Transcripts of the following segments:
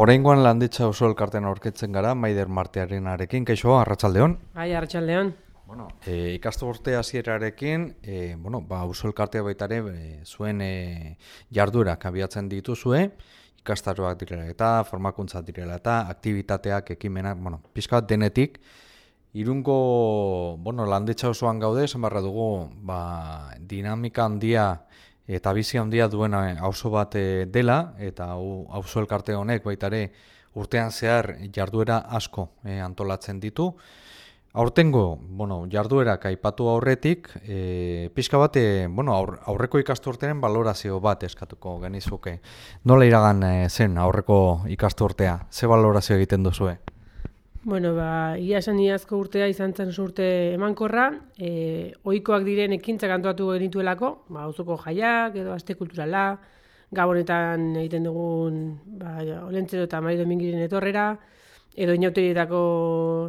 Oraingoan landitza oso elkarten aurketzen gara, Maider Martearen arekin, keixo, arratsaldeon. Bai, arratsaldeon. Bueno, e, ikastu urte hasierarekin, e, bueno, ba, oso elkartea baita ere, e, zuen e, jarduerak abiatzen dituzue, ikastaroak direla eta, formakuntza direla eta, aktivitateak, ekimenak, bueno, pixka bat denetik, Irungo, bueno, landitza osoan gaude, esan barra dugu, ba, dinamika handia, eta bizi handia duena auzo bat eh, dela eta auzo elkarte honek baita ere urtean zehar jarduera asko e, antolatzen ditu. Aurtengo, bueno, jarduerak aipatu aurretik, e, pixka bat, bueno, aurreko ikasturteren balorazio bat eskatuko genizuke. Nola iragan zen aurreko ikasturtea? Ze balorazio egiten duzue? Bueno, ba, ia esan iazko urtea izan zen urte emankorra, e, oikoak diren ekintzak antolatu genituelako, ba, auzoko jaiak edo aste kulturala, gabonetan egiten dugun ba, olentzero eta mari domingiren etorrera, edo inauterietako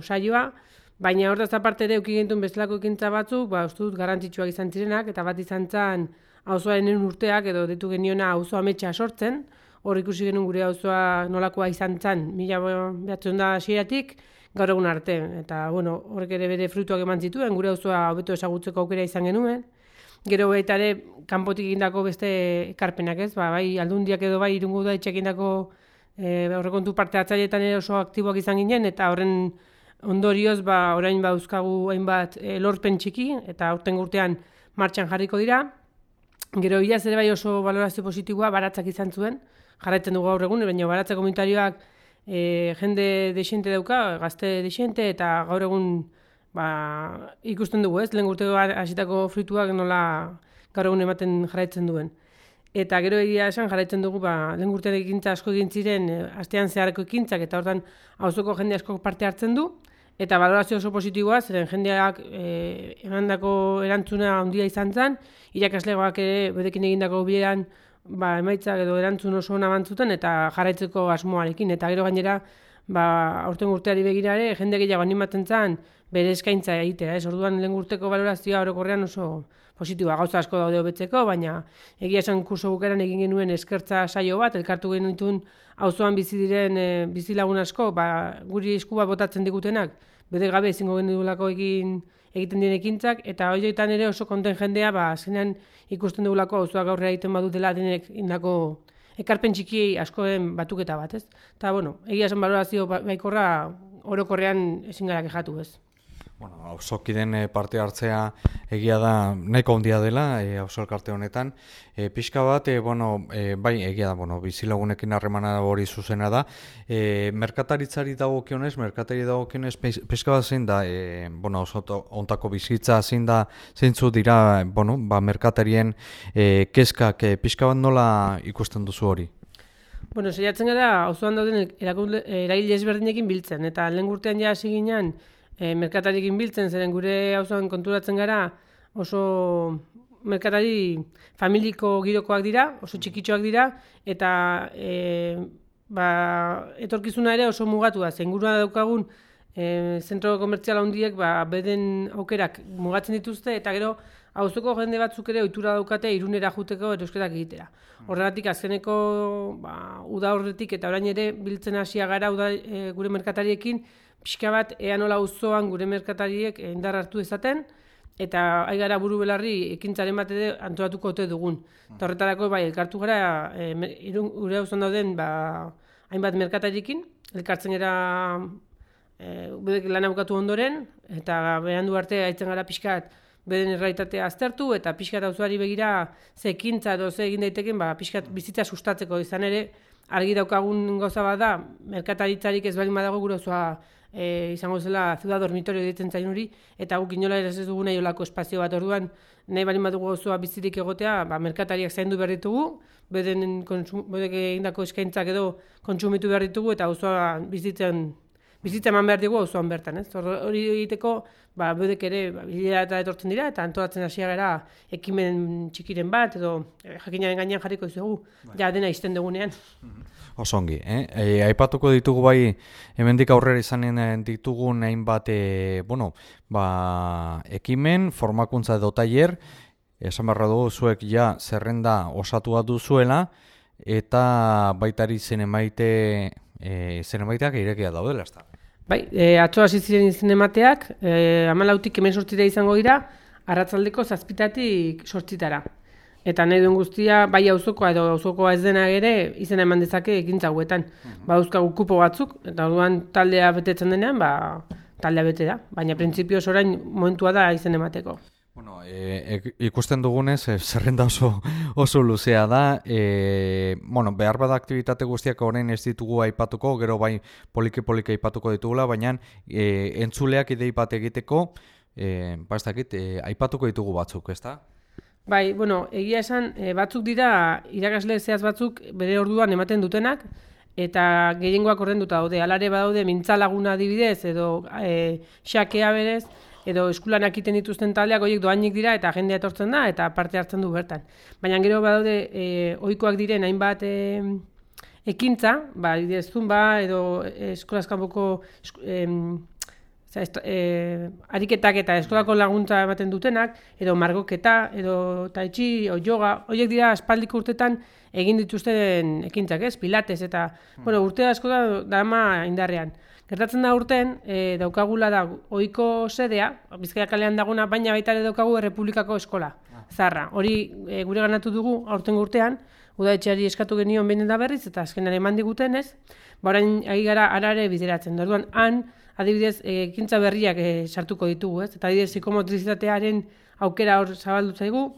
saioa, baina hor da parte ere ukigentun bezalako ekintza batzuk, ba, ustut garrantzitsuak izan zirenak, eta bat izan zen auzoaren urteak edo ditu geniona auzo ametsa sortzen, hor ikusi genuen gure auzoa nolakoa izan zen, mila behatzen da hasieratik gaur egun arte. Eta, bueno, horrek ere bere frutuak eman zituen, gure auzoa hobeto esagutzeko aukera izan genuen. Gero baita ere, kanpotik egindako beste ekarpenak ez, ba, bai aldundiak edo bai irungo da etxek egindako e, horrekontu parte atzailetan ere oso aktiboak izan ginen, eta horren ondorioz, ba, orain ba, euskagu hainbat e, lorpen txiki, eta aurten urtean martxan jarriko dira. Gero, ia ere bai oso valorazio positiboa, baratzak izan zuen, jarraitzen dugu gaur egun, baina baratze komunitarioak e, jende desente dauka, gazte desente, eta gaur egun ba, ikusten dugu ez, lehen urteko hasitako fruituak nola gaur egun ematen jarraitzen duen. Eta gero egia esan jarraitzen dugu, ba, lehen urtean ekintza asko egin ziren, e, astean zeharreko ekintzak, eta hortan hauzoko jende asko parte hartzen du, eta balorazio oso positiboa, zeren jendeak e, emandako erantzuna handia izan zen, irakaslegoak ere bedekin egindako bileran ba, emaitzak edo erantzun oso ona bantzuten eta jarraitzeko asmoarekin. Eta gero gainera, ba, aurten urteari begirare, jende gehiago animatzen zen, bere eskaintza egitea. Ez orduan lehen urteko balorazioa orokorrean oso positiboa gauza asko daude hobetzeko, baina egia esan kurso bukeran egin genuen eskertza saio bat, elkartu genitun auzoan bizi diren e, bizi lagun asko, ba, guri eskuba botatzen digutenak, bede gabe ezingo genitulako egin egiten diren ekintzak, eta horietan ere oso konten jendea, ba, zenean ikusten dugulako auzoak aurrera egiten badutela denek indako ekarpen txiki askoen batuketa bat, ez? Eta, bueno, egia esan balorazio ba-, baikorra orokorrean ezin gara kejatu, ez? Bueno, ausokiden eh, parte hartzea egia da nahiko handia dela e, elkarte honetan. E, pixka bat, e, bueno, e, bai, egia da, bueno, bizilagunekin harremana hori zuzena da. E, merkataritzari dagokionez, merkatari dagokionez, pixka bat zein da, e, bueno, oso ontako bizitza zein da, zeintzu dira, bueno, ba, merkatarien e, keskak e, pixka bat nola ikusten duzu hori? Bueno, zeiatzen gara, osoan dauden eragile ezberdinekin biltzen, eta lehen gurtean ja hasi ginen, e, merkatarikin biltzen, zeren gure auzoan konturatzen gara oso merkatari familiko girokoak dira, oso txikitxoak dira, eta e, ba, etorkizuna ere oso mugatu da, zengurua daukagun e, zentro komertzial handiek ba, beden aukerak mugatzen dituzte, eta gero auzoko jende batzuk ere ohitura daukate irunera juteko erosketak egitera. Horregatik azkeneko ba, uda horretik eta orain ere biltzen hasia gara uda, e, gure merkatariekin, pixka bat ea nola auzoan gure merkatariek indar hartu ezaten, eta ai gara buru belarri ekintzaren bat ere antolatuko ote dugun. Eta horretarako bai, elkartu gara, e, irun, gure auzon dauden, ba, hainbat merkatariekin, elkartzen gara e, bedek lan aukatu ondoren, eta behan du arte haitzen gara pixkat beden erraitatea aztertu, eta pixkat auzuari begira ze ekintza edo ze egin daiteken, ba, pixkat bizitza sustatzeko izan ere, argi daukagun gauza bat da, merkataritzarik ez baldin badago gure e, izango zela ziudad dormitorio ditzen zain hori, eta guk inola ere ez dugu nahi olako espazio bat. Orduan, nahi bali badugu osoa bizirik egotea, ba, merkatariak zaindu behar ditugu, beden egindako eskaintzak edo kontsumitu behar ditugu, eta osoa bizitzen bizitza eman behar dugu osoan bertan, ez? Hori egiteko, ba, bedek ere, ba, eta etortzen dira, eta antolatzen hasia gara ekimen txikiren bat, edo eh, jakinaren gainean jarriko izugu, bai. ja dena izten dugunean. Mhm. Osongi, eh? E, aipatuko ditugu bai, hemendik aurrera izanen ditugun hainbat, e, bueno, ba, ekimen, formakuntza edo tailer, esan barra dugu zuek ja zerrenda osatu bat duzuela, eta baitari zen emaite e, zinemaiteak irekia daudela, ezta? Bai, e, atzo hasi ziren zinemateak, e, amalautik hemen sortzita izango dira, arratzaldeko zazpitatik sortzitara. Eta nahi duen guztia, bai auzokoa edo auzokoa ez dena ere, izena eman dezake ekintza hauetan. Mm Ba, euskagu kupo batzuk, eta orduan taldea betetzen denean, ba, taldea bete da. Baina, printzipioz orain momentua da izen emateko. Bueno, e, ikusten dugunez, e, zerrenda oso, oso luzea da, e, bueno, behar bada aktivitate guztiak orain ez ditugu aipatuko, gero bai poliki-poliki aipatuko ditugula, baina e, entzuleak idei bat egiteko, e, ba ez dakit, e, aipatuko ditugu batzuk, ezta? Bai, bueno, egia esan, e, batzuk dira irakasle zehaz batzuk bere orduan ematen dutenak, eta gehiengoak ordenduta daude. Alare badaude mintza laguna adibidez, edo e, xakea berez, edo eskulanak iten dituzten taldeak horiek doainik dira eta jendea etortzen da eta parte hartzen du bertan. Baina gero badaude e, ohikoak diren hainbat e, ekintza, ba, zumba edo eskolazkanboko e, e, ariketak eta eskolako laguntza ematen dutenak, edo margoketa, edo taitxi, o yoga, horiek dira aspaldiko urtetan egin dituzten ekintzak, ez? Pilates eta, hmm. bueno, urte asko da dama indarrean. Gertatzen da urten, e, daukagula da ohiko sedea, Bizkaia kalean daguna, baina baita ere daukagu Errepublikako eskola, ah. zarra. Hori e, gure ganatu dugu, aurten urtean, udaetxeari eskatu genion behin da berriz, eta azkenare eman diguten ez, ba orain ari gara arare bideratzen. Orduan han, adibidez, eh, ekintza berriak e, sartuko ditugu, ez? Eta adibidez, psikomotrizitatearen aukera hor zabaldu zaigu,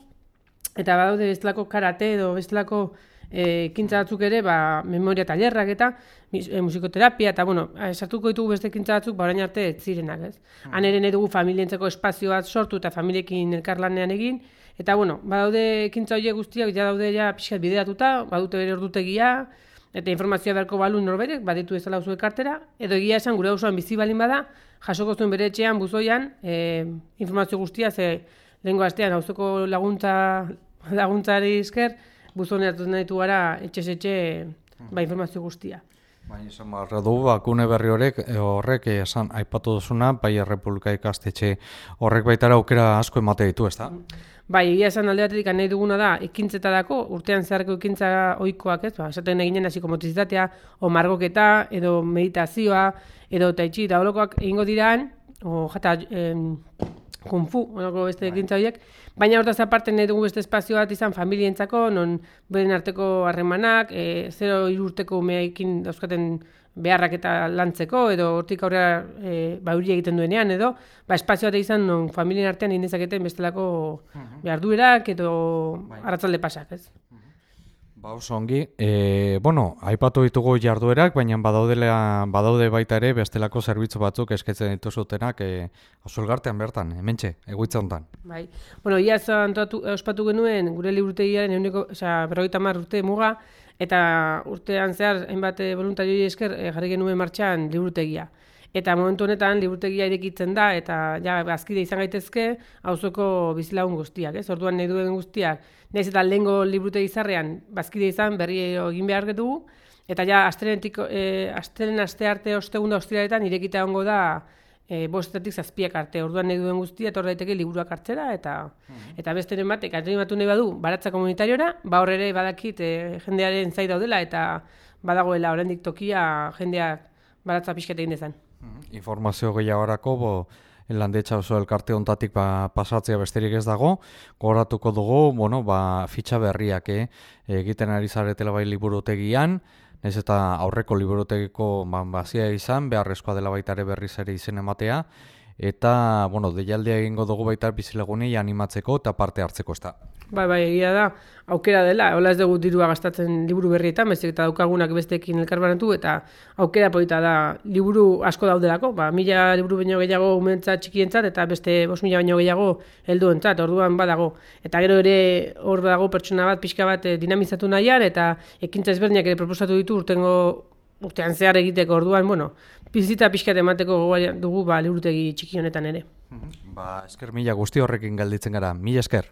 eta badaude bestelako karate edo bestelako eh, ekintza batzuk ere, ba, memoria tailerrak eta e, musikoterapia, eta bueno, sartuko ditugu beste ekintza batzuk, ba, orain arte ez zirenak, ez? Hmm. Han ere dugu familientzeko espazio bat sortu eta familiekin elkarlanean egin, eta bueno, badaude ekintza horiek guztiak, ja daude ja pixkat bideratuta, badute bere ordutegia, eta informazioa beharko balu norberek, baditu ez dela kartera, edo egia esan gure osoan bizi balin bada, jasoko zuen bere etxean, buzoian, e, informazio guztia, ze lehenko astean, hauzoko laguntza, laguntzari esker, buzoneatu ditu gara etxe-etxe ba, informazio guztia. Bai, esan barra du, bakune berri horrek, eh, horrek esan aipatu duzuna, bai Errepublika ikastetxe horrek baitara aukera asko emate ditu, ez da? Bai, egia esan alde batetik nahi duguna da, ekintzetadako, urtean zeharko ekintza ohikoak ez, ba, esaten eginen hasi komotizitatea, o margoketa, edo meditazioa, edo taitxi, da holokoak egingo diraan, o jata, em, kung fu, onako beste bai. ekintza horiek, baina hortaz aparte nahi dugu beste espazio bat izan familientzako, non beren arteko harremanak, e, zero irurteko umeekin dauzkaten beharrak eta lantzeko, edo hortik aurrera e, ba, egiten duenean, edo ba, espazio bat izan non familien artean indezaketen bestelako mhm. behar duerak, edo bai. arratzalde pasak, ez? Ba, oso ongi. E, bueno, aipatu ditugu jarduerak, baina badaudela, badaude baita ere bestelako zerbitzu batzuk esketzen dituzutenak e, osulgartean bertan, hementxe, egoitza hontan. Bai. Bueno, ia antolatu, ospatu genuen gure liburutegiaren eguneko, osea, berrogeita mar urte muga, eta urtean zehar, hainbat voluntarioi esker, e, jarri genuen martxan liburutegia. Eta momentu honetan liburutegia irekitzen da eta ja azkide izan gaitezke auzoko bizilagun guztiak, ez? Orduan nahi duen guztiak, naiz eta lehengo liburutegi zarrean bazkide izan berri egin behar dugu eta ja astelenetik eh astelen aste arte ostegunda ostiraetan irekita egongo da eh bostetatik zazpiak arte. Orduan nahi duen guztia etor daiteke liburuak hartzera eta mhm. eta besteren batek animatu nahi badu baratza komunitariora, ba hor ere badakit e, jendearen zai daudela eta badagoela oraindik tokia jendeak baratza pixkete egin dezan. Informazio gehiagorako, bo, landetxa oso elkarte ontatik ba, pasatzea besterik ez dago, goratuko dugu, bueno, ba, fitxa berriak, eh? egiten ari zaretela bai liburutegian, ez eta aurreko liburutegiko ba, bazia izan, beharrezkoa dela baita ere berriz ere izen ematea, eta, bueno, deialdea egingo dugu baita bizilagunei animatzeko eta parte hartzeko ez da. Bai, bai, egia da, aukera dela, hola ez dugu dirua gastatzen liburu berrietan, bezik eta daukagunak bestekin elkarbanatu, eta aukera polita da, liburu asko daudelako, ba, mila liburu baino gehiago umentza txikientzat, eta beste bos mila baino gehiago helduentzat, orduan badago. Eta gero ere hor dago pertsona bat, pixka bat eh, dinamizatu nahian, eta ekintza ezberdinak ere proposatu ditu urtengo urtean zehar egiteko. Orduan, bueno, bizita pixkat emateko dugu ba, liburutegi txiki honetan ere. Ba, esker mila guzti horrekin galditzen gara, mila esker.